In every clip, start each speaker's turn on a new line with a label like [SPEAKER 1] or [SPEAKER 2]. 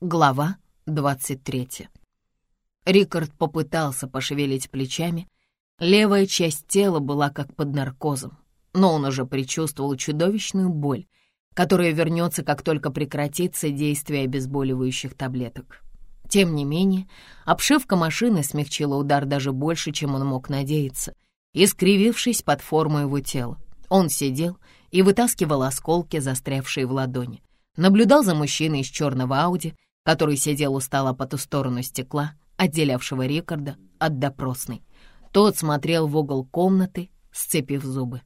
[SPEAKER 1] Глава 23. Рикард попытался пошевелить плечами. Левая часть тела была как под наркозом, но он уже предчувствовал чудовищную боль, которая вернется, как только прекратится действие обезболивающих таблеток. Тем не менее, обшивка машины смягчила удар даже больше, чем он мог надеяться, искривившись под форму его тела. Он сидел и вытаскивал осколки, застрявшие в ладони. Наблюдал за мужчиной из черного Ауди, который сидел у стола по ту сторону стекла, отделявшего Рикарда от допросной. Тот смотрел в угол комнаты, сцепив зубы.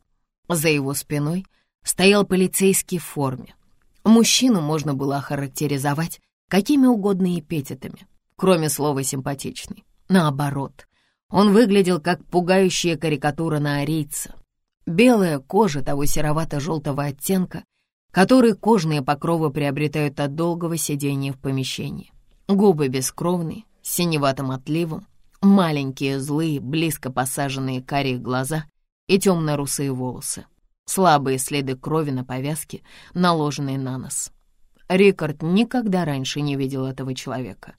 [SPEAKER 1] За его спиной стоял полицейский в форме. Мужчину можно было охарактеризовать какими угодно эпитетами, кроме слова «симпатичный». Наоборот, он выглядел как пугающая карикатура на арийца. Белая кожа того серовато-желтого оттенка, который кожные покровы приобретают от долгого сидения в помещении. Губы бескровные, с синеватым отливом, маленькие злые, близко посаженные карие глаза и темно-русые волосы, слабые следы крови на повязке, наложенные на нос. Рикард никогда раньше не видел этого человека.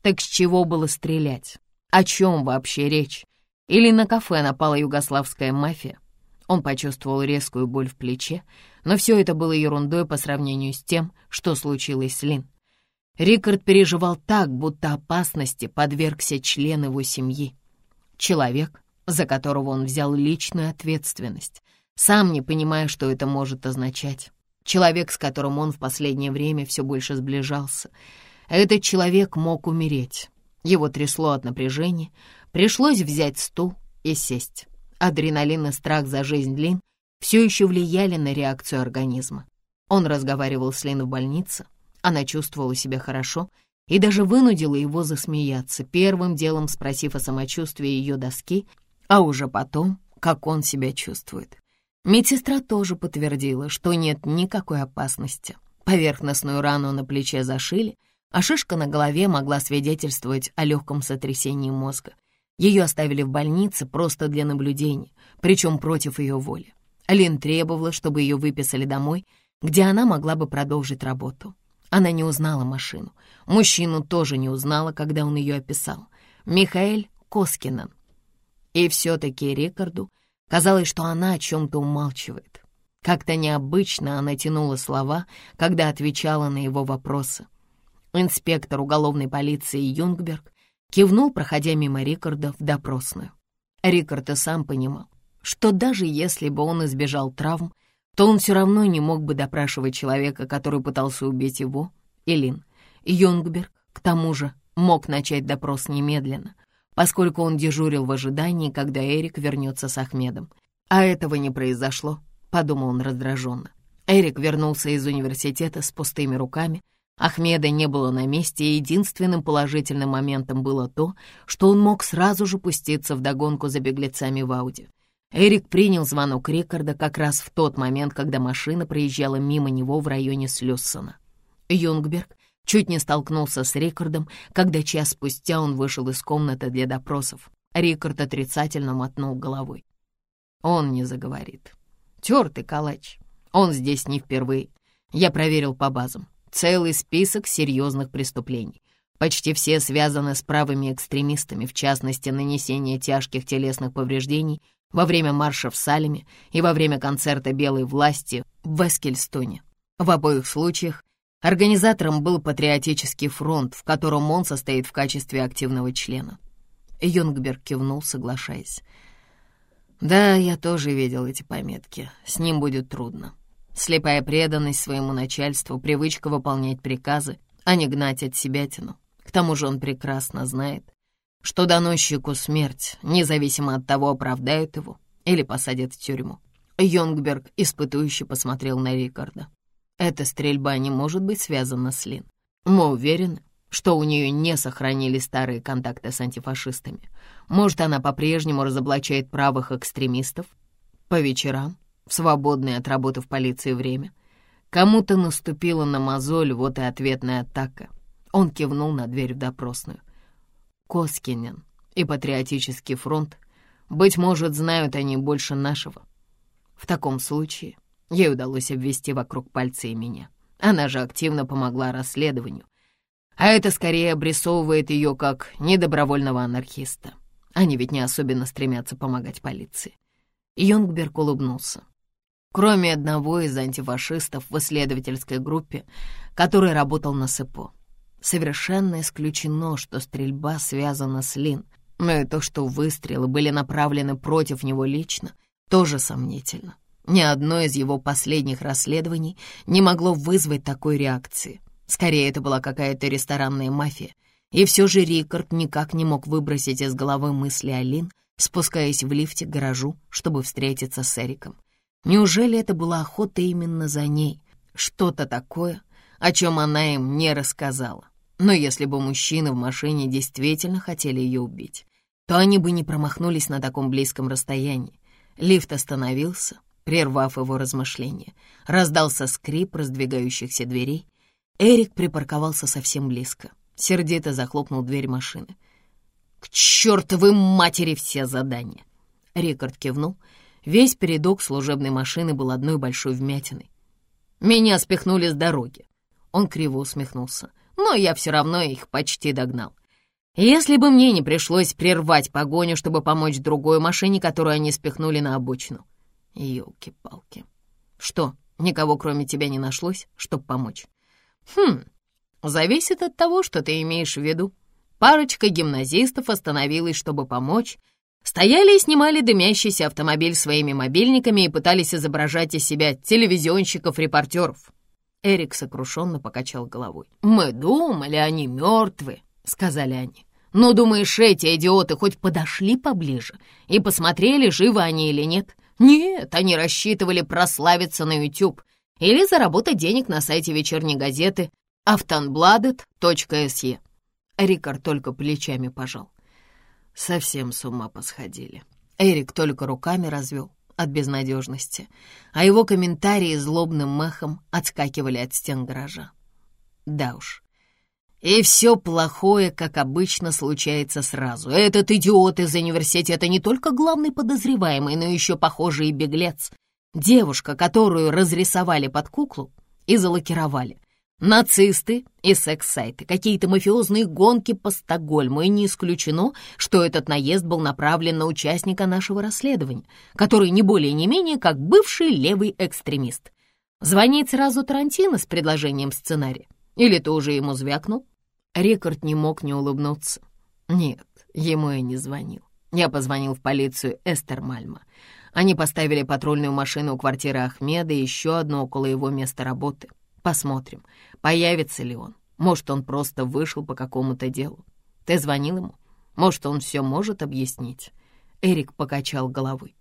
[SPEAKER 1] Так с чего было стрелять? О чем вообще речь? Или на кафе напала югославская мафия? Он почувствовал резкую боль в плече, но все это было ерундой по сравнению с тем, что случилось с Лин. Рикард переживал так, будто опасности подвергся член его семьи. Человек, за которого он взял личную ответственность, сам не понимая, что это может означать. Человек, с которым он в последнее время все больше сближался. Этот человек мог умереть. Его трясло от напряжения. Пришлось взять стул и сесть. Адреналин и страх за жизнь Лин все еще влияли на реакцию организма. Он разговаривал с Лин в больнице, она чувствовала себя хорошо и даже вынудила его засмеяться, первым делом спросив о самочувствии ее доски, а уже потом, как он себя чувствует. Медсестра тоже подтвердила, что нет никакой опасности. Поверхностную рану на плече зашили, а шишка на голове могла свидетельствовать о легком сотрясении мозга. Ее оставили в больнице просто для наблюдения, причем против ее воли. Лин требовала, чтобы ее выписали домой, где она могла бы продолжить работу. Она не узнала машину. Мужчину тоже не узнала, когда он ее описал. Михаэль Коскинен. И все-таки Рикарду казалось, что она о чем-то умалчивает. Как-то необычно она тянула слова, когда отвечала на его вопросы. Инспектор уголовной полиции Юнгберг кивнул, проходя мимо Рикарда в допросную. Рикард и сам понимал, что даже если бы он избежал травм, то он все равно не мог бы допрашивать человека, который пытался убить его, Элин. Юнгберг, к тому же, мог начать допрос немедленно, поскольку он дежурил в ожидании, когда Эрик вернется с Ахмедом. А этого не произошло, подумал он раздраженно. Эрик вернулся из университета с пустыми руками, Ахмеда не было на месте, и единственным положительным моментом было то, что он мог сразу же пуститься в догонку за беглецами в Ауди. Эрик принял звонок Рикарда как раз в тот момент, когда машина проезжала мимо него в районе Слюссона. Юнгберг чуть не столкнулся с Рикардом, когда час спустя он вышел из комнаты для допросов. Рикард отрицательно мотнул головой. Он не заговорит. Тертый калач. Он здесь не впервые. Я проверил по базам целый список серьезных преступлений. Почти все связаны с правыми экстремистами, в частности, нанесение тяжких телесных повреждений во время марша в Салеме и во время концерта «Белой власти» в Эскельстоне. В обоих случаях организатором был Патриотический фронт, в котором он состоит в качестве активного члена. Юнгберг кивнул, соглашаясь. «Да, я тоже видел эти пометки. С ним будет трудно. Слепая преданность своему начальству, привычка выполнять приказы, а не гнать от себя тяну. К тому же он прекрасно знает, что доносчику смерть, независимо от того, оправдают его или посадят в тюрьму. Йонгберг испытующе посмотрел на Рикарда. Эта стрельба не может быть связана с Лин. Мы уверены, что у нее не сохранили старые контакты с антифашистами. Может, она по-прежнему разоблачает правых экстремистов по вечерам в свободное от работы в полиции время. Кому-то наступила на мозоль, вот и ответная атака. Он кивнул на дверь в допросную. Коскинен и Патриотический фронт, быть может, знают они больше нашего. В таком случае ей удалось обвести вокруг пальца и меня. Она же активно помогла расследованию. А это скорее обрисовывает ее как недобровольного анархиста. Они ведь не особенно стремятся помогать полиции. Юнгберг улыбнулся. Кроме одного из антифашистов в исследовательской группе, который работал на СЭПО. Совершенно исключено, что стрельба связана с Лин, но и то, что выстрелы были направлены против него лично, тоже сомнительно. Ни одно из его последних расследований не могло вызвать такой реакции. Скорее, это была какая-то ресторанная мафия. И все же Рикард никак не мог выбросить из головы мысли о Лин, спускаясь в лифте к гаражу, чтобы встретиться с Эриком. Неужели это была охота именно за ней? Что-то такое, о чем она им не рассказала. Но если бы мужчины в машине действительно хотели ее убить, то они бы не промахнулись на таком близком расстоянии. Лифт остановился, прервав его размышления. Раздался скрип раздвигающихся дверей. Эрик припарковался совсем близко. Сердито захлопнул дверь машины. «К чертовой матери все задания!» Рикард кивнул. Весь передок служебной машины был одной большой вмятиной. «Меня спихнули с дороги». Он криво усмехнулся. «Но я все равно их почти догнал. Если бы мне не пришлось прервать погоню, чтобы помочь другой машине, которую они спихнули на обочину. Ёлки-палки. Что, никого кроме тебя не нашлось, чтобы помочь? Хм, зависит от того, что ты имеешь в виду. Парочка гимназистов остановилась, чтобы помочь. Стояли и снимали дымящийся автомобиль своими мобильниками и пытались изображать из себя телевизионщиков-репортеров. Эрик сокрушенно покачал головой. «Мы думали, они мертвы», — сказали они. «Но думаешь, эти идиоты хоть подошли поближе и посмотрели, живы они или нет? Нет, они рассчитывали прославиться на YouTube или заработать денег на сайте вечерней газеты aftonbladet.se. Рикард только плечами пожал. Совсем с ума посходили. Эрик только руками развел от безнадежности, а его комментарии злобным махом отскакивали от стен гаража. Да уж, и все плохое, как обычно, случается сразу. Этот идиот из университета не только главный подозреваемый, но еще, похожий беглец. Девушка, которую разрисовали под куклу и залакировали. Нацисты и секс-сайты, какие-то мафиозные гонки по Стокгольму, и не исключено, что этот наезд был направлен на участника нашего расследования, который не более не менее как бывший левый экстремист. Звонить сразу Тарантино с предложением сценария? Или ты уже ему звякнул? Рикард не мог не улыбнуться. Нет, ему я не звонил. Я позвонил в полицию Эстермальма. Они поставили патрульную машину у квартиры Ахмеда и еще одну около его места работы. Посмотрим, появится ли он. Может, он просто вышел по какому-то делу. Ты звонил ему? Может, он все может объяснить?» Эрик покачал головой.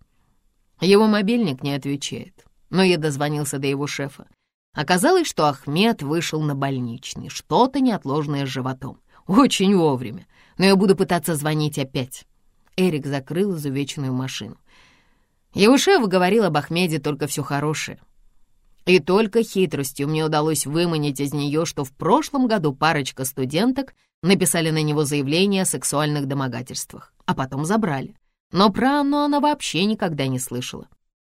[SPEAKER 1] Его мобильник не отвечает, но я дозвонился до его шефа. Оказалось, что Ахмед вышел на больничный, что-то неотложное с животом. Очень вовремя, но я буду пытаться звонить опять. Эрик закрыл изувеченную машину. Его шеф говорил об Ахмеде только все хорошее. И только хитростью мне удалось выманить из нее, что в прошлом году парочка студенток написали на него заявление о сексуальных домогательствах, а потом забрали. Но про Анну она вообще никогда не слышала.